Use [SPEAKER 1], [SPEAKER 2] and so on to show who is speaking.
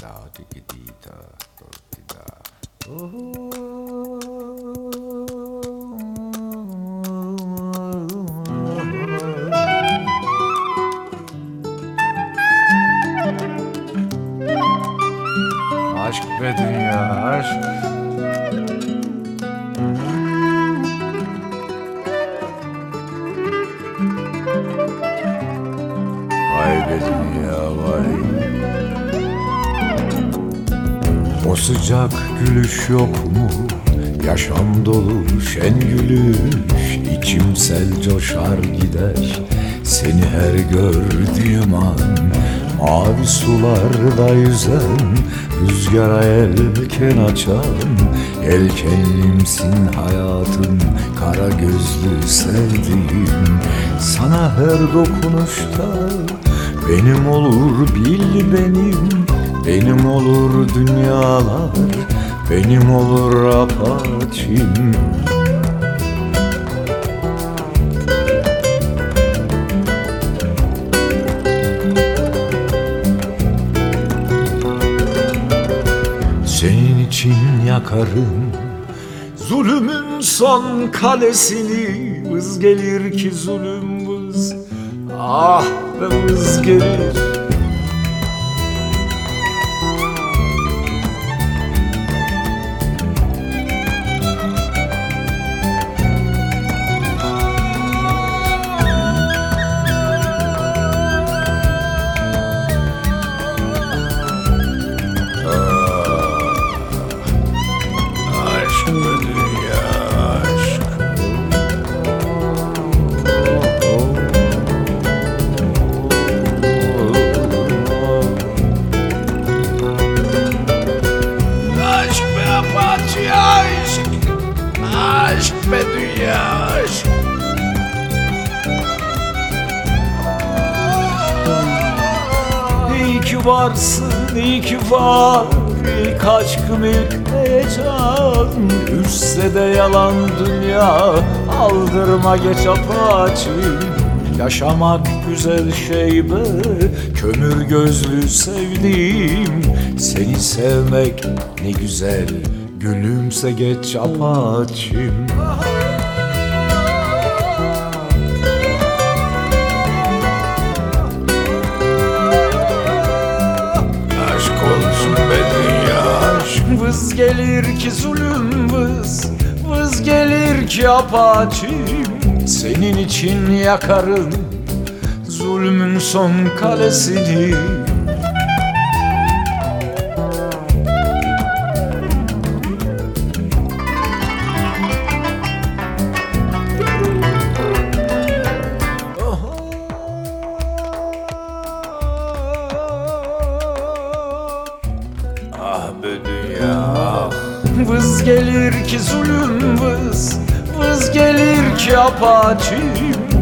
[SPEAKER 1] da digi di da di da. Aşk be dünya aşk. Vay be dünya vay. O sıcak gülüş yok mu? Yaşam dolu şen gülüş içimsel coşar gider Seni her gördüğüm an Mavi sularda yüzen Rüzgara elken açan Elkenlimsin hayatım Kara gözlü sevdiğim Sana her dokunuşta Benim olur bil benim benim olur dünyalar Benim olur apaçim. Senin için yakarım Zulümün son kalesini. Vız gelir ki zulüm vız Ah be vız gelir Be dünya. Aşk İyi ki varsın, iyi ki var. İlk aşkım ilk heyecan Düşse de yalan dünya. Aldırma geç apaçı. Yaşamak güzel şey be. Kömür gözlü sevdiğim. Seni sevmek ne güzel Gülümse geç apaçım Aşk olsun be dünya Vız gelir ki zulüm vız. Vız gelir ki apaçim. Senin için yakarım Zulmün son kalesini be dünya. Vız gelir ki zulüm vız Vız gelir ki apaçim